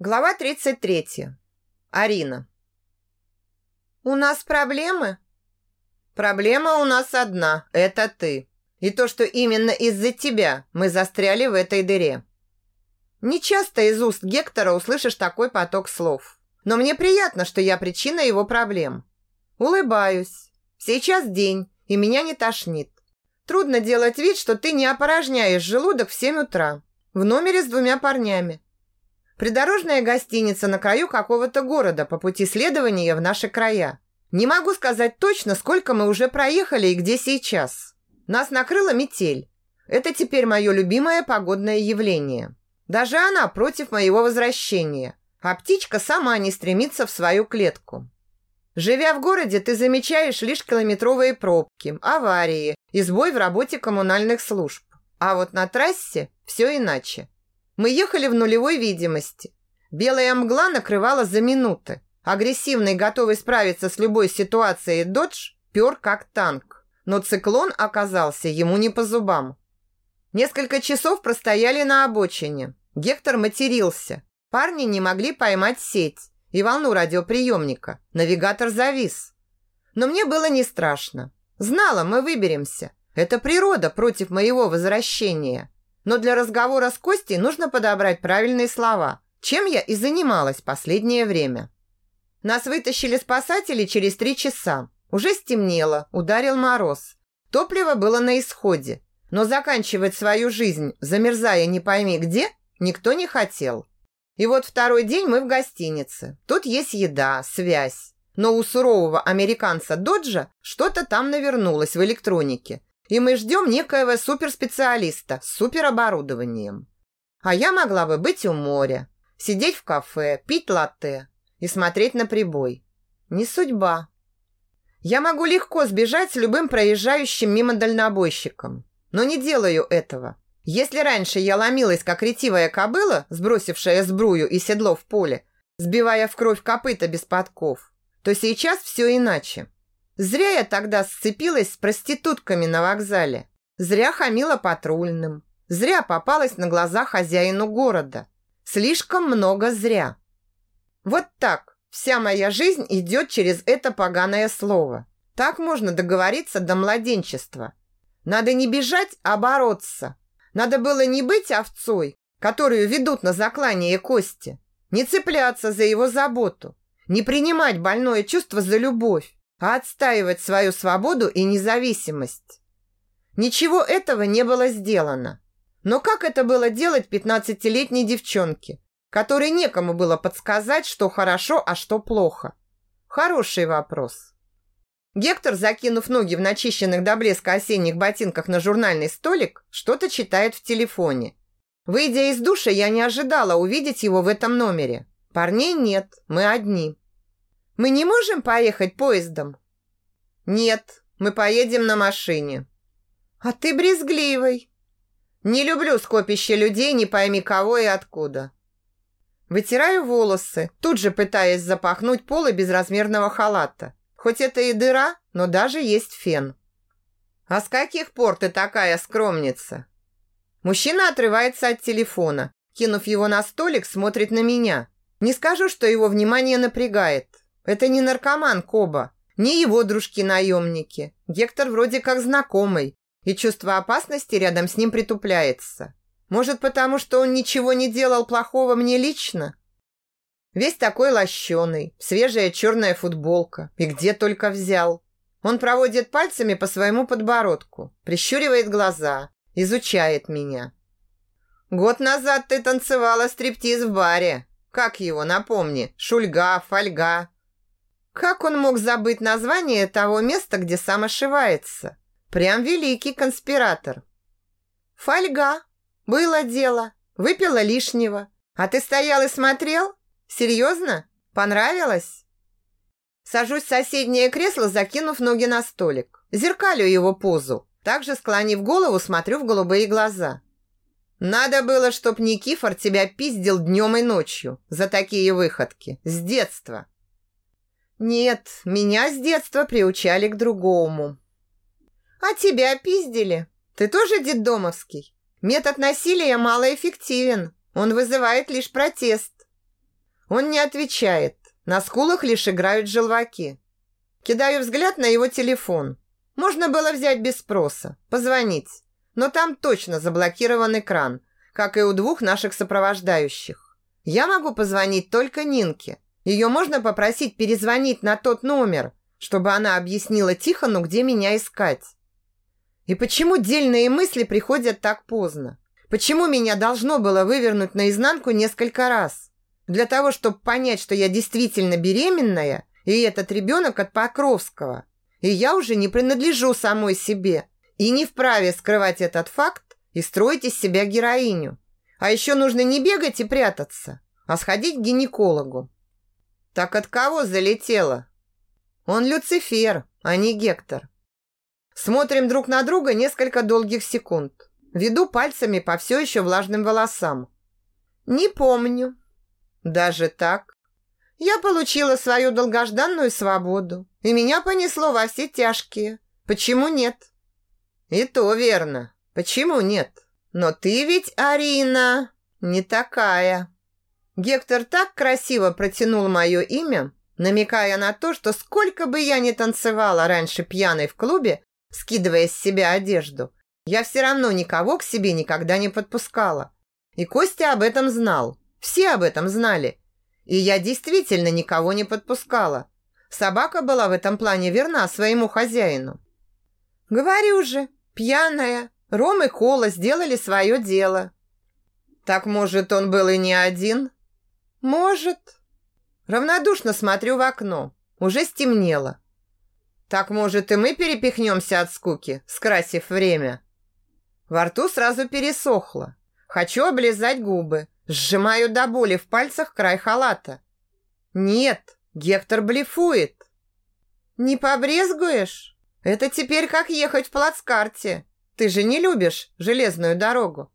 Глава 33. Арина. «У нас проблемы?» «Проблема у нас одна – это ты. И то, что именно из-за тебя мы застряли в этой дыре». Нечасто из уст Гектора услышишь такой поток слов. Но мне приятно, что я причина его проблем. Улыбаюсь. Сейчас день, и меня не тошнит. Трудно делать вид, что ты не опорожняешь желудок в 7 утра. В номере с двумя парнями. Придорожная гостиница на краю какого-то города по пути следования в наши края. Не могу сказать точно, сколько мы уже проехали и где сейчас. Нас накрыла метель. Это теперь мое любимое погодное явление. Даже она против моего возвращения. А птичка сама не стремится в свою клетку. Живя в городе, ты замечаешь лишь километровые пробки, аварии и сбой в работе коммунальных служб. А вот на трассе все иначе. Мы ехали в нулевой видимости. Белая мгла накрывала за минуты. Агрессивный, готовый справиться с любой ситуацией «Додж» пер как танк. Но циклон оказался ему не по зубам. Несколько часов простояли на обочине. Гектор матерился. Парни не могли поймать сеть и волну радиоприемника. Навигатор завис. Но мне было не страшно. Знала, мы выберемся. Это природа против моего возвращения. Но для разговора с Костей нужно подобрать правильные слова, чем я и занималась последнее время. Нас вытащили спасатели через три часа. Уже стемнело, ударил мороз. Топливо было на исходе. Но заканчивать свою жизнь, замерзая не пойми где, никто не хотел. И вот второй день мы в гостинице. Тут есть еда, связь. Но у сурового американца Доджа что-то там навернулось в электронике, и мы ждем некоего суперспециалиста с супероборудованием. А я могла бы быть у моря, сидеть в кафе, пить латте и смотреть на прибой. Не судьба. Я могу легко сбежать с любым проезжающим мимо дальнобойщиком, но не делаю этого. Если раньше я ломилась, как ретивая кобыла, сбросившая сбрую и седло в поле, сбивая в кровь копыта без подков, то сейчас все иначе. Зря я тогда сцепилась с проститутками на вокзале. Зря хамила патрульным. Зря попалась на глаза хозяину города. Слишком много зря. Вот так вся моя жизнь идет через это поганое слово. Так можно договориться до младенчества. Надо не бежать, а бороться. Надо было не быть овцой, которую ведут на заклание кости, не цепляться за его заботу, не принимать больное чувство за любовь, а отстаивать свою свободу и независимость. Ничего этого не было сделано. Но как это было делать пятнадцатилетней девчонке, которой некому было подсказать, что хорошо, а что плохо? Хороший вопрос. Гектор, закинув ноги в начищенных до блеска осенних ботинках на журнальный столик, что-то читает в телефоне. Выйдя из душа, я не ожидала увидеть его в этом номере. Парней нет, мы одни. Мы не можем поехать поездом? Нет, мы поедем на машине. А ты брезгливый. Не люблю скопище людей, не пойми кого и откуда. Вытираю волосы, тут же пытаясь запахнуть полы безразмерного халата. Хоть это и дыра, но даже есть фен. А с каких пор ты такая скромница? Мужчина отрывается от телефона, кинув его на столик, смотрит на меня. Не скажу, что его внимание напрягает. Это не наркоман Коба, не его дружки-наемники. Гектор вроде как знакомый, и чувство опасности рядом с ним притупляется. Может, потому что он ничего не делал плохого мне лично? Весь такой лощеный, свежая черная футболка. И где только взял. Он проводит пальцами по своему подбородку, прищуривает глаза, изучает меня. Год назад ты танцевала стриптиз в баре. Как его, напомни? Шульга, фольга, как он мог забыть название того места, где сам ошивается? Прям великий конспиратор. Фольга. Было дело. Выпила лишнего. А ты стоял и смотрел? Серьезно? Понравилось? Сажусь в соседнее кресло, закинув ноги на столик. Зеркалю его позу. Также склонив голову, смотрю в голубые глаза. Надо было, чтоб Никифор тебя пиздил днем и ночью за такие выходки. С детства. Нет, меня с детства приучали к другому. А тебя пиздили? Ты тоже детдомовский? Метод насилия малоэффективен. Он вызывает лишь протест. Он не отвечает. На скулах лишь играют желваки. Кидаю взгляд на его телефон. Можно было взять без спроса, позвонить. Но там точно заблокирован экран, как и у двух наших сопровождающих. Я могу позвонить только Нинке. Ее можно попросить перезвонить на тот номер, чтобы она объяснила Тихону, где меня искать. И почему дельные мысли приходят так поздно? Почему меня должно было вывернуть наизнанку несколько раз? Для того, чтобы понять, что я действительно беременная, и этот ребенок от Покровского. И я уже не принадлежу самой себе. И не вправе скрывать этот факт и строить из себя героиню. А еще нужно не бегать и прятаться, а сходить к гинекологу. Так от кого залетело? Он Люцифер, а не Гектор. Смотрим друг на друга несколько долгих секунд. Веду пальцами по все еще влажным волосам. Не помню. Даже так? Я получила свою долгожданную свободу, и меня понесло во все тяжкие. Почему нет? И то верно. Почему нет? Но ты ведь, Арина, не такая. Гектор так красиво протянул мое имя, намекая на то, что сколько бы я ни танцевала раньше пьяной в клубе, скидывая с себя одежду, я все равно никого к себе никогда не подпускала. И Костя об этом знал. Все об этом знали. И я действительно никого не подпускала. Собака была в этом плане верна своему хозяину. Говорю же, пьяная. Ром и Кола сделали свое дело. Так, может, он был и не один? Может. Равнодушно смотрю в окно. Уже стемнело. Так, может, и мы перепихнемся от скуки, скрасив время? Во рту сразу пересохло. Хочу облизать губы. Сжимаю до боли в пальцах край халата. Нет, Гектор блефует. Не побрезгуешь? Это теперь как ехать в плацкарте. Ты же не любишь железную дорогу.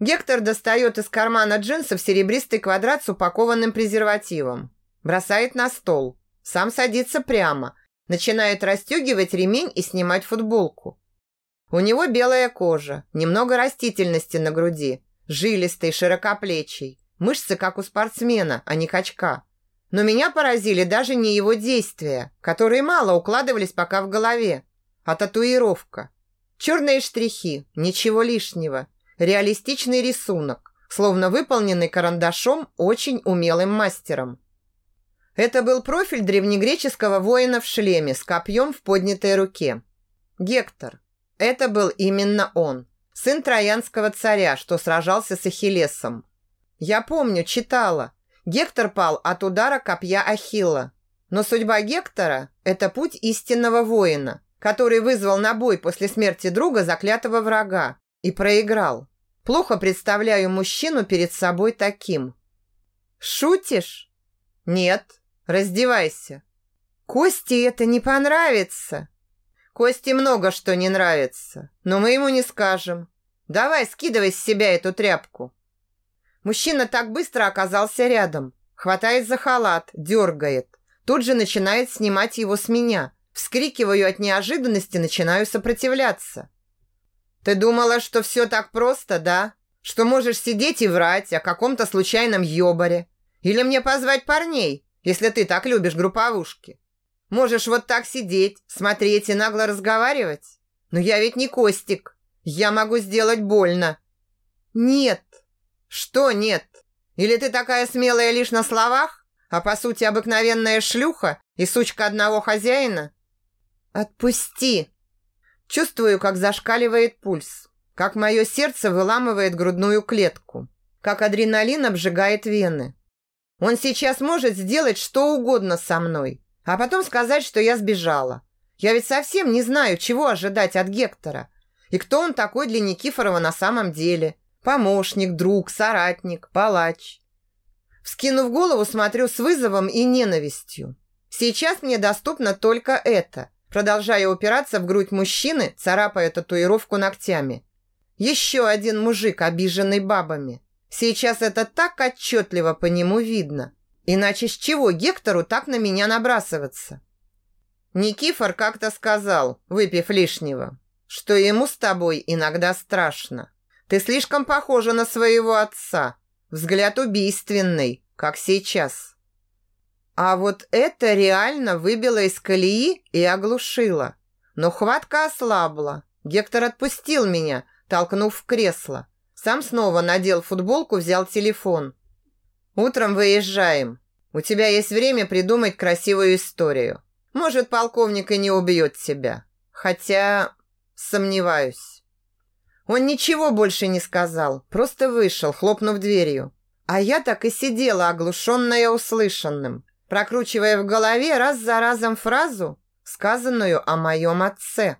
Гектор достает из кармана джинсов серебристый квадрат с упакованным презервативом. Бросает на стол. Сам садится прямо. Начинает расстегивать ремень и снимать футболку. У него белая кожа, немного растительности на груди, жилистый, широкоплечий, мышцы как у спортсмена, а не качка. Но меня поразили даже не его действия, которые мало укладывались пока в голове, а татуировка. Черные штрихи, ничего лишнего, реалистичный рисунок, словно выполненный карандашом очень умелым мастером. Это был профиль древнегреческого воина в шлеме с копьем в поднятой руке. Гектор, это был именно он, сын троянского царя, что сражался с Ахиллесом. Я помню, читала. Гектор пал от удара копья Ахилла. Но судьба Гектора – это путь истинного воина, который вызвал на бой после смерти друга заклятого врага и проиграл. Плохо представляю мужчину перед собой таким. Шутишь? Нет, раздевайся. Кости это не понравится. Косте много что не нравится, но мы ему не скажем. Давай, скидывай с себя эту тряпку. Мужчина так быстро оказался рядом. Хватает за халат, дергает. Тут же начинает снимать его с меня. Вскрикиваю от неожиданности, начинаю сопротивляться. Ты думала, что все так просто, да? Что можешь сидеть и врать о каком-то случайном ёбаре? Или мне позвать парней, если ты так любишь групповушки? Можешь вот так сидеть, смотреть и нагло разговаривать? Но я ведь не Костик. Я могу сделать больно. Нет. Что нет? Или ты такая смелая лишь на словах, а по сути обыкновенная шлюха и сучка одного хозяина? Отпусти. Чувствую, как зашкаливает пульс, как мое сердце выламывает грудную клетку, как адреналин обжигает вены. Он сейчас может сделать что угодно со мной, а потом сказать, что я сбежала. Я ведь совсем не знаю, чего ожидать от Гектора. И кто он такой для Никифорова на самом деле. Помощник, друг, соратник, палач. Вскинув голову, смотрю с вызовом и ненавистью. Сейчас мне доступно только это, продолжая упираться в грудь мужчины, царапая татуировку ногтями. Еще один мужик, обиженный бабами. Сейчас это так отчетливо по нему видно. Иначе с чего Гектору так на меня набрасываться? Никифор как-то сказал, выпив лишнего, что ему с тобой иногда страшно. Ты слишком похожа на своего отца. Взгляд убийственный, как сейчас. А вот это реально выбило из колеи и оглушило. Но хватка ослабла. Гектор отпустил меня, толкнув в кресло. Сам снова надел футболку, взял телефон. «Утром выезжаем. У тебя есть время придумать красивую историю. Может, полковник и не убьет тебя. Хотя сомневаюсь». Он ничего больше не сказал, просто вышел, хлопнув дверью. А я так и сидела, оглушенная услышанным, прокручивая в голове раз за разом фразу, сказанную о моем отце.